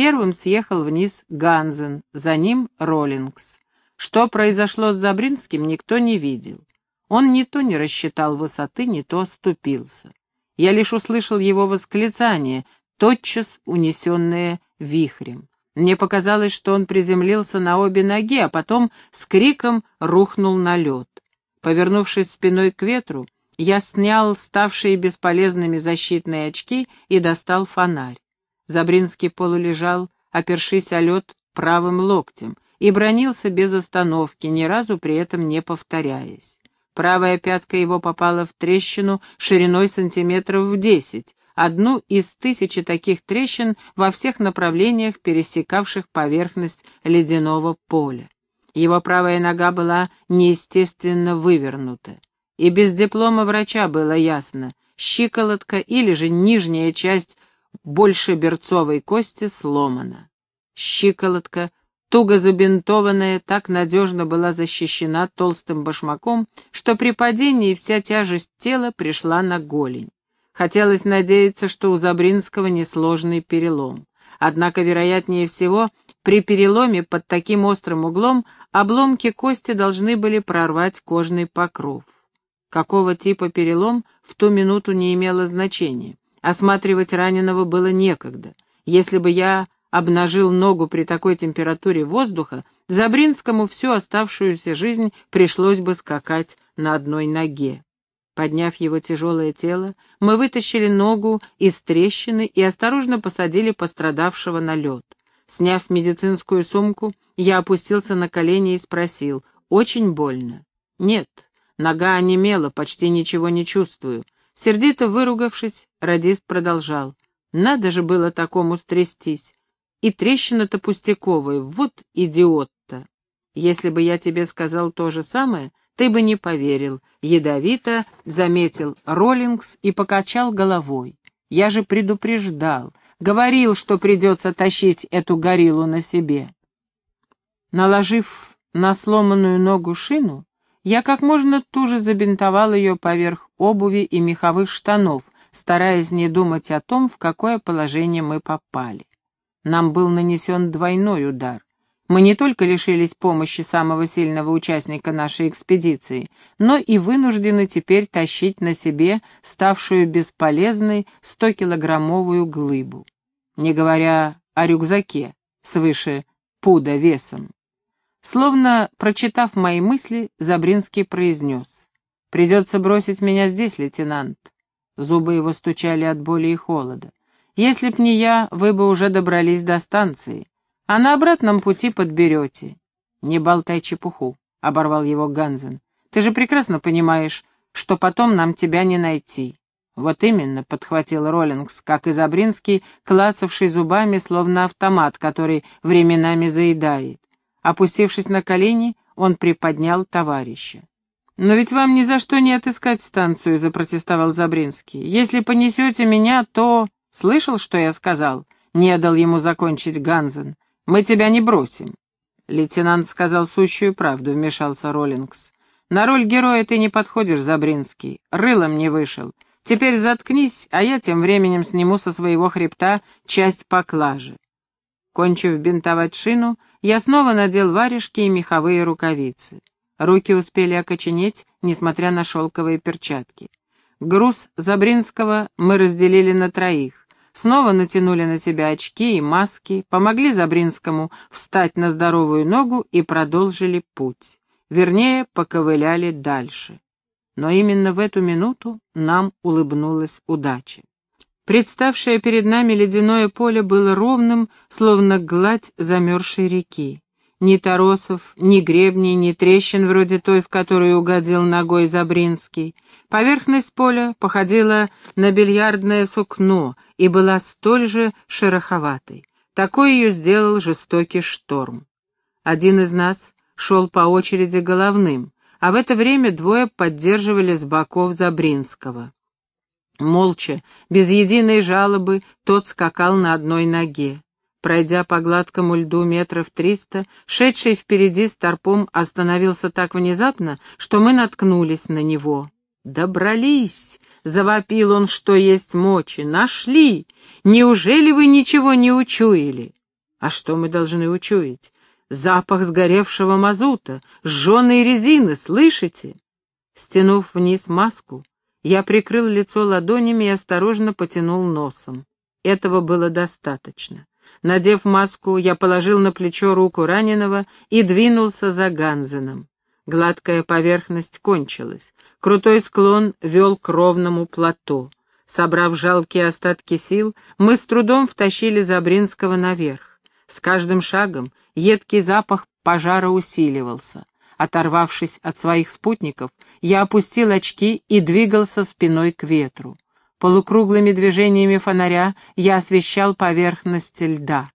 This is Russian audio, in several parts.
Первым съехал вниз Ганзен, за ним Роллингс. Что произошло с Забринским, никто не видел. Он ни то не рассчитал высоты, ни то оступился. Я лишь услышал его восклицание, тотчас унесенное вихрем. Мне показалось, что он приземлился на обе ноги, а потом с криком рухнул на лед. Повернувшись спиной к ветру, я снял ставшие бесполезными защитные очки и достал фонарь. Забринский полулежал, опершись о лед правым локтем, и бронился без остановки, ни разу при этом не повторяясь. Правая пятка его попала в трещину шириной сантиметров в десять, одну из тысячи таких трещин во всех направлениях, пересекавших поверхность ледяного поля. Его правая нога была неестественно вывернута. И без диплома врача было ясно, щиколотка или же нижняя часть больше берцовой кости сломана. Щиколотка туго забинтованная, так надежно была защищена толстым башмаком, что при падении вся тяжесть тела пришла на голень. Хотелось надеяться, что у Забринского несложный перелом. Однако, вероятнее всего, при переломе под таким острым углом обломки кости должны были прорвать кожный покров. Какого типа перелом в ту минуту не имело значения. Осматривать раненого было некогда. Если бы я обнажил ногу при такой температуре воздуха, Забринскому всю оставшуюся жизнь пришлось бы скакать на одной ноге. Подняв его тяжелое тело, мы вытащили ногу из трещины и осторожно посадили пострадавшего на лед. Сняв медицинскую сумку, я опустился на колени и спросил, «Очень больно?» «Нет, нога онемела, почти ничего не чувствую». Сердито выругавшись, радист продолжал, «Надо же было такому стрястись. И трещина-то пустяковая, вот идиот-то. Если бы я тебе сказал то же самое, ты бы не поверил. Ядовито заметил Роллингс и покачал головой. Я же предупреждал, говорил, что придется тащить эту гориллу на себе. Наложив на сломанную ногу шину, я как можно туже забинтовал ее поверх обуви и меховых штанов, стараясь не думать о том, в какое положение мы попали. Нам был нанесен двойной удар. Мы не только лишились помощи самого сильного участника нашей экспедиции, но и вынуждены теперь тащить на себе ставшую бесполезной 100-килограммовую глыбу, не говоря о рюкзаке свыше пуда весом. Словно прочитав мои мысли, Забринский произнес. «Придется бросить меня здесь, лейтенант». Зубы его стучали от боли и холода. Если б не я, вы бы уже добрались до станции, а на обратном пути подберете. Не болтай чепуху, — оборвал его Ганзен. Ты же прекрасно понимаешь, что потом нам тебя не найти. Вот именно, — подхватил Роллингс, как и Забринский, клацавший зубами, словно автомат, который временами заедает. Опустившись на колени, он приподнял товарища. «Но ведь вам ни за что не отыскать станцию», — запротестовал Забринский. «Если понесете меня, то...» «Слышал, что я сказал?» — не дал ему закончить Ганзен. «Мы тебя не бросим». Лейтенант сказал сущую правду, вмешался Роллингс. «На роль героя ты не подходишь, Забринский. Рылом не вышел. Теперь заткнись, а я тем временем сниму со своего хребта часть поклажи». Кончив бинтовать шину, я снова надел варежки и меховые рукавицы. Руки успели окоченеть, несмотря на шелковые перчатки. Груз Забринского мы разделили на троих. Снова натянули на себя очки и маски, помогли Забринскому встать на здоровую ногу и продолжили путь. Вернее, поковыляли дальше. Но именно в эту минуту нам улыбнулась удача. Представшее перед нами ледяное поле было ровным, словно гладь замерзшей реки. Ни торосов, ни гребней, ни трещин вроде той, в которую угодил ногой Забринский. Поверхность поля походила на бильярдное сукно и была столь же шероховатой. Такой ее сделал жестокий шторм. Один из нас шел по очереди головным, а в это время двое поддерживали с боков Забринского. Молча, без единой жалобы, тот скакал на одной ноге. Пройдя по гладкому льду метров триста, шедший впереди с торпом остановился так внезапно, что мы наткнулись на него. «Добрались!» — завопил он, что есть мочи. «Нашли! Неужели вы ничего не учуяли?» А что мы должны учуять? Запах сгоревшего мазута, сжженной резины, слышите? Стянув вниз маску, я прикрыл лицо ладонями и осторожно потянул носом. Этого было достаточно. Надев маску, я положил на плечо руку раненого и двинулся за Ганзеном. Гладкая поверхность кончилась. Крутой склон вел к ровному плато. Собрав жалкие остатки сил, мы с трудом втащили Забринского наверх. С каждым шагом едкий запах пожара усиливался. Оторвавшись от своих спутников, я опустил очки и двигался спиной к ветру. Полукруглыми движениями фонаря я освещал поверхность льда.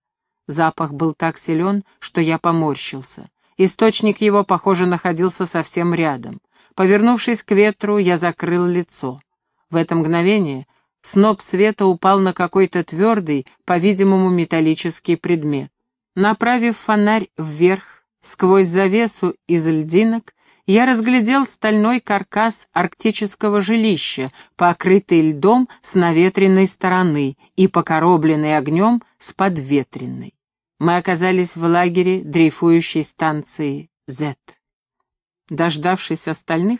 Запах был так силен, что я поморщился. Источник его, похоже, находился совсем рядом. Повернувшись к ветру, я закрыл лицо. В это мгновение сноп света упал на какой-то твердый, по-видимому, металлический предмет. Направив фонарь вверх, Сквозь завесу из льдинок я разглядел стальной каркас арктического жилища, покрытый льдом с наветренной стороны и покоробленный огнем с подветренной. Мы оказались в лагере дрейфующей станции Z. Дождавшись остальных,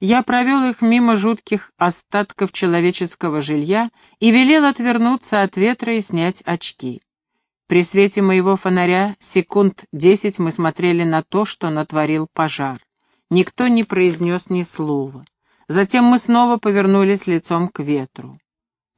я провел их мимо жутких остатков человеческого жилья и велел отвернуться от ветра и снять очки. При свете моего фонаря секунд десять мы смотрели на то, что натворил пожар. Никто не произнес ни слова. Затем мы снова повернулись лицом к ветру.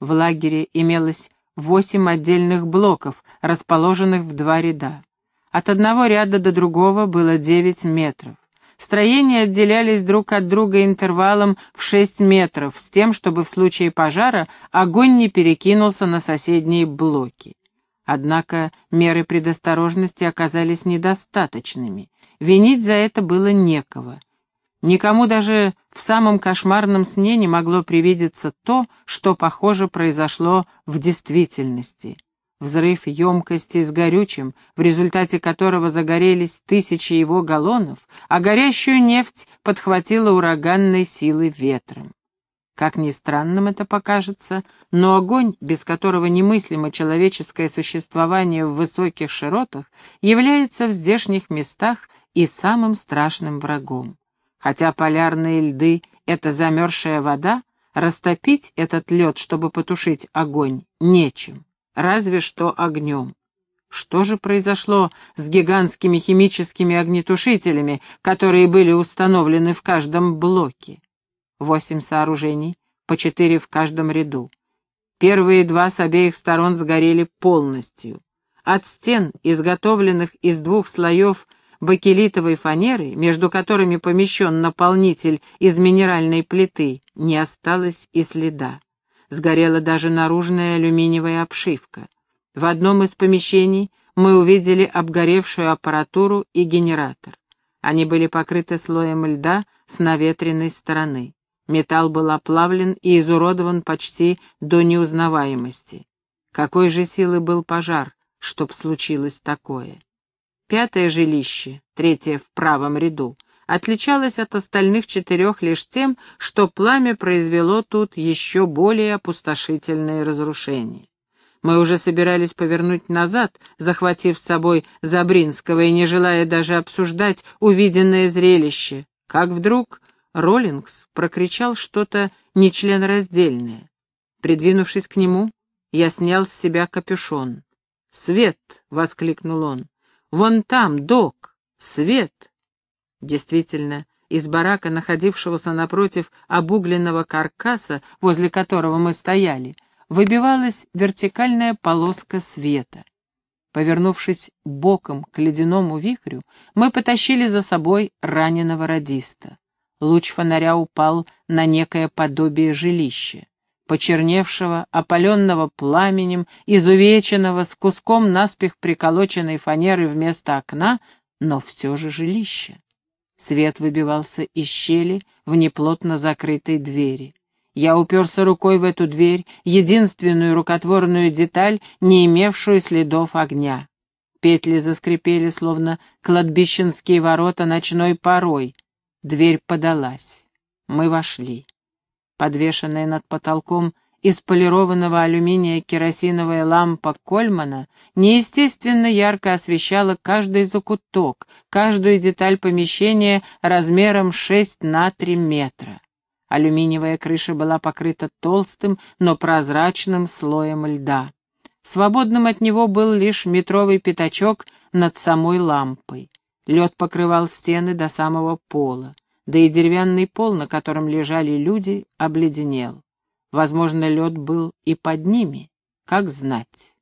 В лагере имелось восемь отдельных блоков, расположенных в два ряда. От одного ряда до другого было девять метров. Строения отделялись друг от друга интервалом в шесть метров, с тем, чтобы в случае пожара огонь не перекинулся на соседние блоки. Однако меры предосторожности оказались недостаточными. Винить за это было некого. Никому даже в самом кошмарном сне не могло привидеться то, что, похоже, произошло в действительности. Взрыв емкости с горючим, в результате которого загорелись тысячи его галлонов, а горящую нефть подхватила ураганной силой ветром. Как ни странным это покажется, но огонь, без которого немыслимо человеческое существование в высоких широтах, является в здешних местах и самым страшным врагом. Хотя полярные льды — это замерзшая вода, растопить этот лед, чтобы потушить огонь, нечем, разве что огнем. Что же произошло с гигантскими химическими огнетушителями, которые были установлены в каждом блоке? Восемь сооружений, по четыре в каждом ряду. Первые два с обеих сторон сгорели полностью. От стен, изготовленных из двух слоев бакелитовой фанеры, между которыми помещен наполнитель из минеральной плиты, не осталось и следа. Сгорела даже наружная алюминиевая обшивка. В одном из помещений мы увидели обгоревшую аппаратуру и генератор. Они были покрыты слоем льда с наветренной стороны. Металл был оплавлен и изуродован почти до неузнаваемости. Какой же силы был пожар, чтоб случилось такое? Пятое жилище, третье в правом ряду, отличалось от остальных четырех лишь тем, что пламя произвело тут еще более опустошительные разрушения. Мы уже собирались повернуть назад, захватив с собой Забринского и не желая даже обсуждать увиденное зрелище, как вдруг Роллингс прокричал что-то нечленораздельное. Придвинувшись к нему, я снял с себя капюшон. «Свет!» — воскликнул он. «Вон там, док! Свет!» Действительно, из барака, находившегося напротив обугленного каркаса, возле которого мы стояли, выбивалась вертикальная полоска света. Повернувшись боком к ледяному вихрю, мы потащили за собой раненого радиста. Луч фонаря упал на некое подобие жилища, почерневшего, опаленного пламенем, изувеченного, с куском наспех приколоченной фанеры вместо окна, но все же жилище. Свет выбивался из щели в неплотно закрытой двери. Я уперся рукой в эту дверь, единственную рукотворную деталь, не имевшую следов огня. Петли заскрипели, словно кладбищенские ворота ночной порой. Дверь подалась. Мы вошли. Подвешенная над потолком из полированного алюминия керосиновая лампа Кольмана неестественно ярко освещала каждый закуток, каждую деталь помещения размером 6 на 3 метра. Алюминиевая крыша была покрыта толстым, но прозрачным слоем льда. Свободным от него был лишь метровый пятачок над самой лампой. Лед покрывал стены до самого пола, да и деревянный пол, на котором лежали люди, обледенел. Возможно, лед был и под ними, как знать.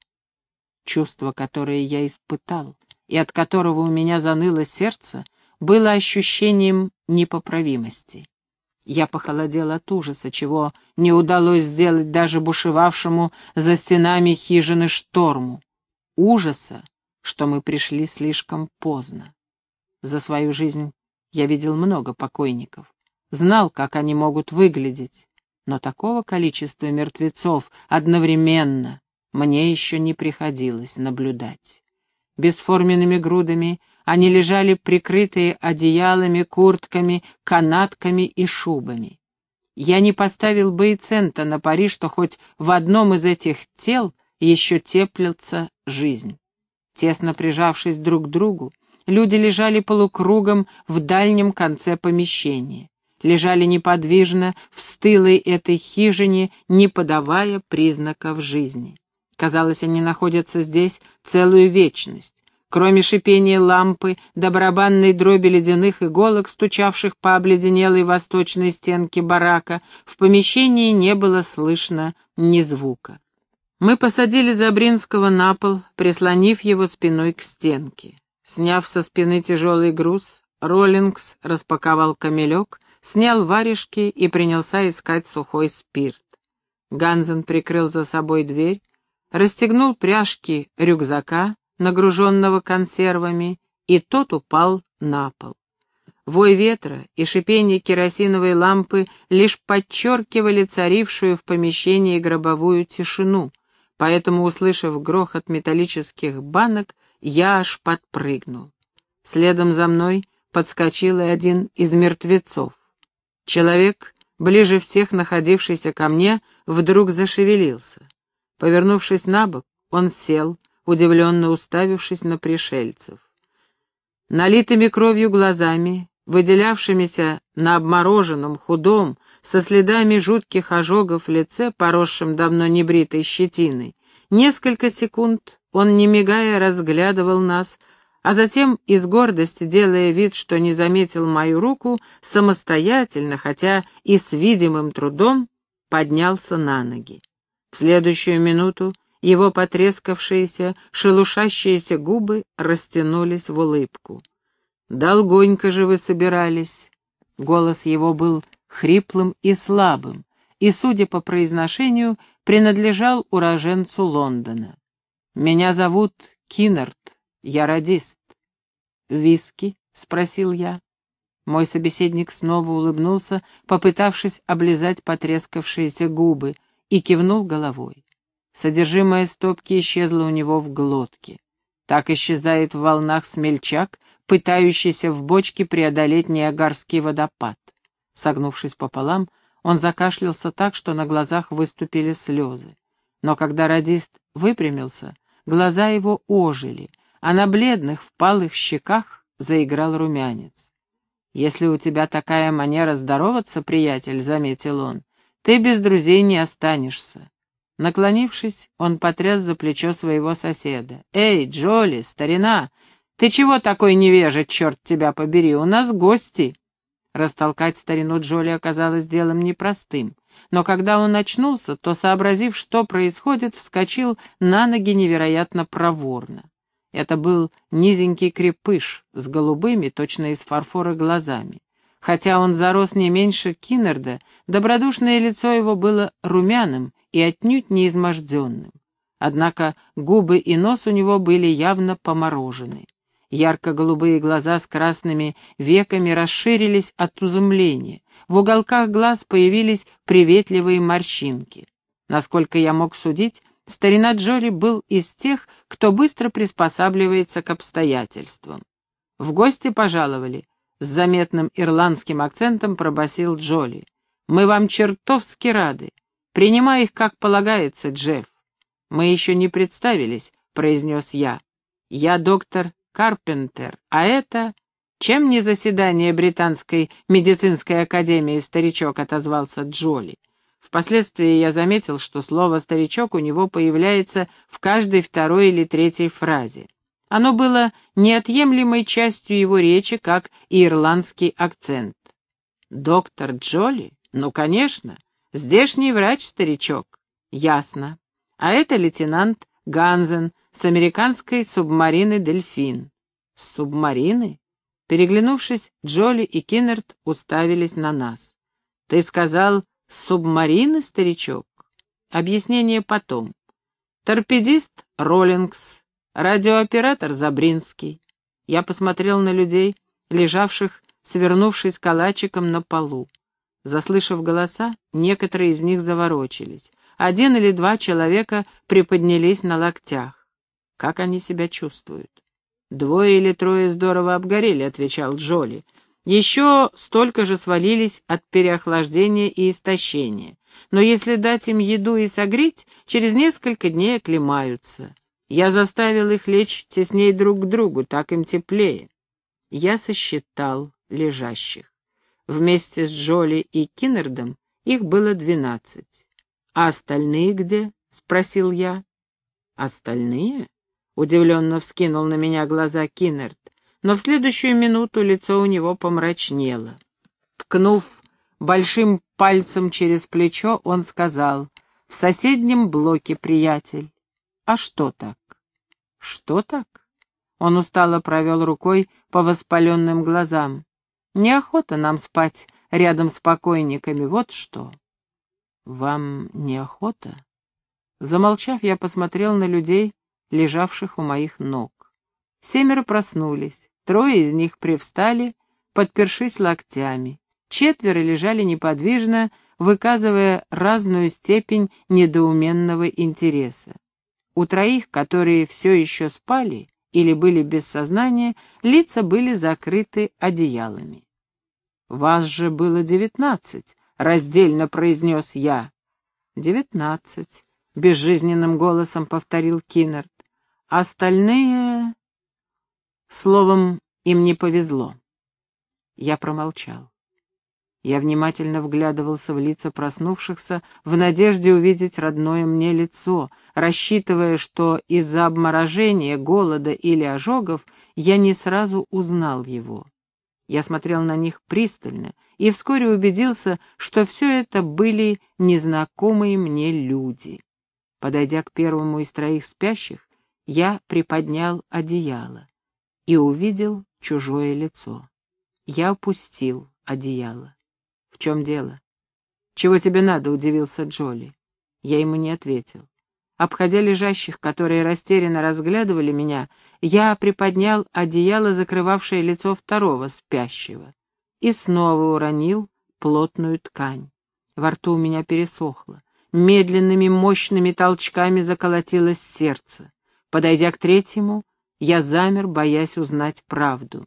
Чувство, которое я испытал, и от которого у меня заныло сердце, было ощущением непоправимости. Я похолодел от ужаса, чего не удалось сделать даже бушевавшему за стенами хижины шторму. Ужаса, что мы пришли слишком поздно. За свою жизнь я видел много покойников, знал, как они могут выглядеть, но такого количества мертвецов одновременно мне еще не приходилось наблюдать. Бесформенными грудами они лежали прикрытые одеялами, куртками, канатками и шубами. Я не поставил бы и цента на пари, что хоть в одном из этих тел еще теплится жизнь. Тесно прижавшись друг к другу, люди лежали полукругом в дальнем конце помещения лежали неподвижно в стылой этой хижине, не подавая признаков жизни. Казалось, они находятся здесь целую вечность. Кроме шипения лампы до барабанной дроби ледяных иголок, стучавших по обледенелой восточной стенке барака, в помещении не было слышно ни звука. Мы посадили Забринского на пол, прислонив его спиной к стенке. Сняв со спины тяжелый груз, Роллингс распаковал камелек, снял варежки и принялся искать сухой спирт. Ганзен прикрыл за собой дверь, расстегнул пряжки рюкзака, нагруженного консервами, и тот упал на пол. Вой ветра и шипение керосиновой лампы лишь подчеркивали царившую в помещении гробовую тишину, поэтому, услышав грохот металлических банок, я аж подпрыгнул. Следом за мной подскочил и один из мертвецов. Человек, ближе всех находившийся ко мне, вдруг зашевелился. Повернувшись на бок, он сел, удивленно уставившись на пришельцев. Налитыми кровью глазами, выделявшимися на обмороженном, худом, со следами жутких ожогов лице, поросшим давно небритой щетиной, несколько секунд он, не мигая, разглядывал нас, а затем, из гордости, делая вид, что не заметил мою руку, самостоятельно, хотя и с видимым трудом, поднялся на ноги. В следующую минуту его потрескавшиеся, шелушащиеся губы растянулись в улыбку. «Долгонько же вы собирались!» Голос его был хриплым и слабым, и, судя по произношению, принадлежал уроженцу Лондона. «Меня зовут Киннерт, я радист. «Виски?» — спросил я. Мой собеседник снова улыбнулся, попытавшись облизать потрескавшиеся губы, и кивнул головой. Содержимое стопки исчезло у него в глотке. Так исчезает в волнах смельчак, пытающийся в бочке преодолеть Ниагарский водопад. Согнувшись пополам, он закашлялся так, что на глазах выступили слезы. Но когда радист выпрямился, глаза его ожили, а на бледных, впалых щеках заиграл румянец. «Если у тебя такая манера здороваться, приятель», — заметил он, — «ты без друзей не останешься». Наклонившись, он потряс за плечо своего соседа. «Эй, Джоли, старина, ты чего такой невежа, черт тебя побери, у нас гости!» Растолкать старину Джоли оказалось делом непростым, но когда он очнулся, то, сообразив, что происходит, вскочил на ноги невероятно проворно. Это был низенький крепыш с голубыми, точно из фарфора, глазами. Хотя он зарос не меньше Киннерда, добродушное лицо его было румяным и отнюдь не изможденным. Однако губы и нос у него были явно поморожены. Ярко-голубые глаза с красными веками расширились от изумления. В уголках глаз появились приветливые морщинки. Насколько я мог судить, Старина Джоли был из тех, кто быстро приспосабливается к обстоятельствам. В гости пожаловали, с заметным ирландским акцентом пробасил Джоли. «Мы вам чертовски рады. Принимай их как полагается, Джефф. Мы еще не представились, произнес я. Я доктор Карпентер, а это... Чем не заседание Британской медицинской академии, старичок, отозвался Джоли. Впоследствии я заметил, что слово «старичок» у него появляется в каждой второй или третьей фразе. Оно было неотъемлемой частью его речи, как и ирландский акцент. «Доктор Джоли? Ну, конечно. Здешний врач-старичок. Ясно. А это лейтенант Ганзен с американской субмарины «Дельфин». Субмарины? Переглянувшись, Джоли и Киннерт уставились на нас. «Ты сказал, субмарины, старичок?» Объяснение потом. Торпедист Роллингс, радиооператор Забринский. Я посмотрел на людей, лежавших свернувшись калачиком на полу. Заслышав голоса, некоторые из них заворочились. Один или два человека приподнялись на локтях. Как они себя чувствуют? «Двое или трое здорово обгорели», — отвечал Джоли. «Еще столько же свалились от переохлаждения и истощения. Но если дать им еду и согреть, через несколько дней оклемаются. Я заставил их лечь тесней друг к другу, так им теплее». Я сосчитал лежащих. Вместе с Джоли и Киннердом их было двенадцать. «А остальные где?» — спросил я. «Остальные?» — удивленно вскинул на меня глаза Киннерд, но в следующую минуту лицо у него помрачнело. Ткнув большим пальцем через плечо, он сказал, «В соседнем блоке, приятель». «А что так?» «Что так?» Он устало провел рукой по воспаленным глазам. Неохота нам спать рядом с покойниками, вот что. Вам неохота? Замолчав, я посмотрел на людей, лежавших у моих ног. Семеро проснулись, трое из них привстали, подпершись локтями. Четверо лежали неподвижно, выказывая разную степень недоуменного интереса. У троих, которые все еще спали, или были без сознания, лица были закрыты одеялами. «Вас же было девятнадцать», — раздельно произнес я. «Девятнадцать», — безжизненным голосом повторил Киннерт. «Остальные...» Словом, им не повезло. Я промолчал. Я внимательно вглядывался в лица проснувшихся в надежде увидеть родное мне лицо, рассчитывая, что из-за обморожения, голода или ожогов я не сразу узнал его. Я смотрел на них пристально и вскоре убедился, что все это были незнакомые мне люди. Подойдя к первому из троих спящих, я приподнял одеяло и увидел чужое лицо. Я опустил одеяло чем дело?» «Чего тебе надо?» — удивился Джоли. Я ему не ответил. Обходя лежащих, которые растерянно разглядывали меня, я приподнял одеяло, закрывавшее лицо второго спящего, и снова уронил плотную ткань. Во рту у меня пересохло. Медленными мощными толчками заколотилось сердце. Подойдя к третьему, я замер, боясь узнать правду.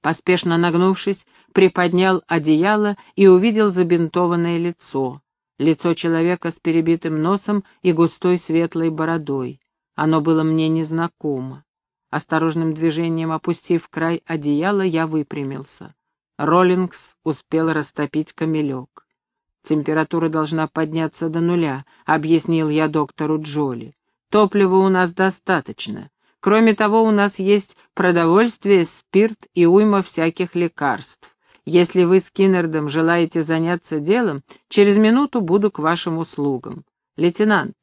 Поспешно нагнувшись, приподнял одеяло и увидел забинтованное лицо. Лицо человека с перебитым носом и густой светлой бородой. Оно было мне незнакомо. Осторожным движением опустив край одеяла, я выпрямился. Роллингс успел растопить камелек. «Температура должна подняться до нуля», — объяснил я доктору Джоли. «Топлива у нас достаточно. Кроме того, у нас есть продовольствие, спирт и уйма всяких лекарств. Если вы с Киннердом желаете заняться делом, через минуту буду к вашим услугам. Лейтенант,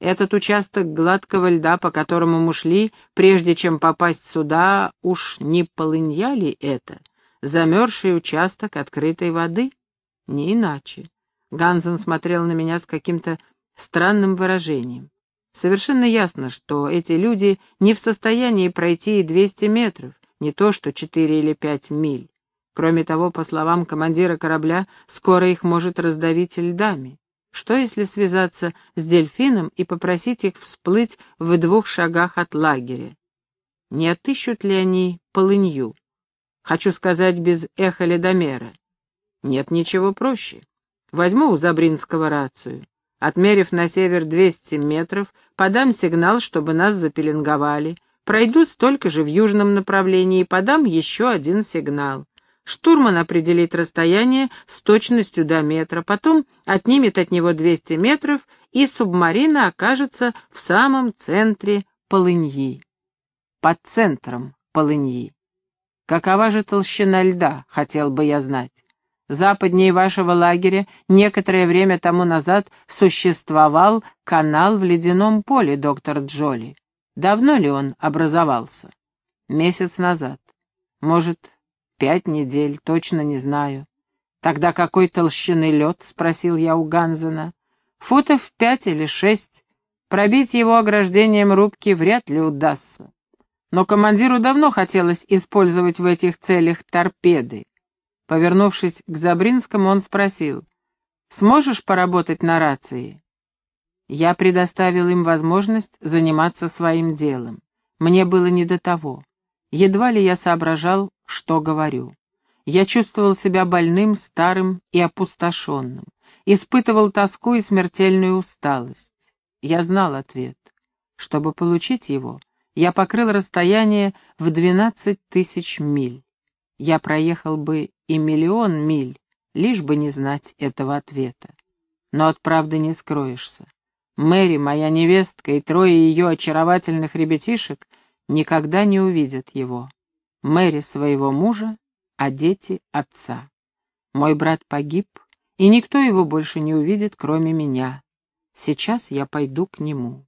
этот участок гладкого льда, по которому мы шли, прежде чем попасть сюда, уж не полынья ли это? Замерзший участок открытой воды? Не иначе. Ганзен смотрел на меня с каким-то странным выражением. Совершенно ясно, что эти люди не в состоянии пройти и 200 метров, не то что 4 или 5 миль. Кроме того, по словам командира корабля, скоро их может раздавить льдами. Что если связаться с дельфином и попросить их всплыть в двух шагах от лагеря? Не отыщут ли они полынью? Хочу сказать, без эха ледомера. Нет ничего проще. Возьму у Забринского рацию. Отмерив на север 200 метров, подам сигнал, чтобы нас запеленговали. Пройду столько же в южном направлении и подам еще один сигнал. Штурман определит расстояние с точностью до метра, потом отнимет от него 200 метров, и субмарина окажется в самом центре полыньи. Под центром полыньи. Какова же толщина льда, хотел бы я знать. Западнее вашего лагеря некоторое время тому назад существовал канал в ледяном поле, доктор Джоли. Давно ли он образовался? Месяц назад. Может, пять недель, точно не знаю. Тогда какой толщины лед? Спросил я у Ганзена. Футов пять или шесть. Пробить его ограждением рубки вряд ли удастся. Но командиру давно хотелось использовать в этих целях торпеды. Повернувшись к Забринскому, он спросил, «Сможешь поработать на рации?» Я предоставил им возможность заниматься своим делом. Мне было не до того. Едва ли я соображал, что говорю. Я чувствовал себя больным, старым и опустошенным. Испытывал тоску и смертельную усталость. Я знал ответ. Чтобы получить его, я покрыл расстояние в двенадцать тысяч миль. Я проехал бы и миллион миль, лишь бы не знать этого ответа. Но от правды не скроешься. Мэри, моя невестка и трое ее очаровательных ребятишек никогда не увидят его. Мэри своего мужа, а дети — отца. Мой брат погиб, и никто его больше не увидит, кроме меня. Сейчас я пойду к нему.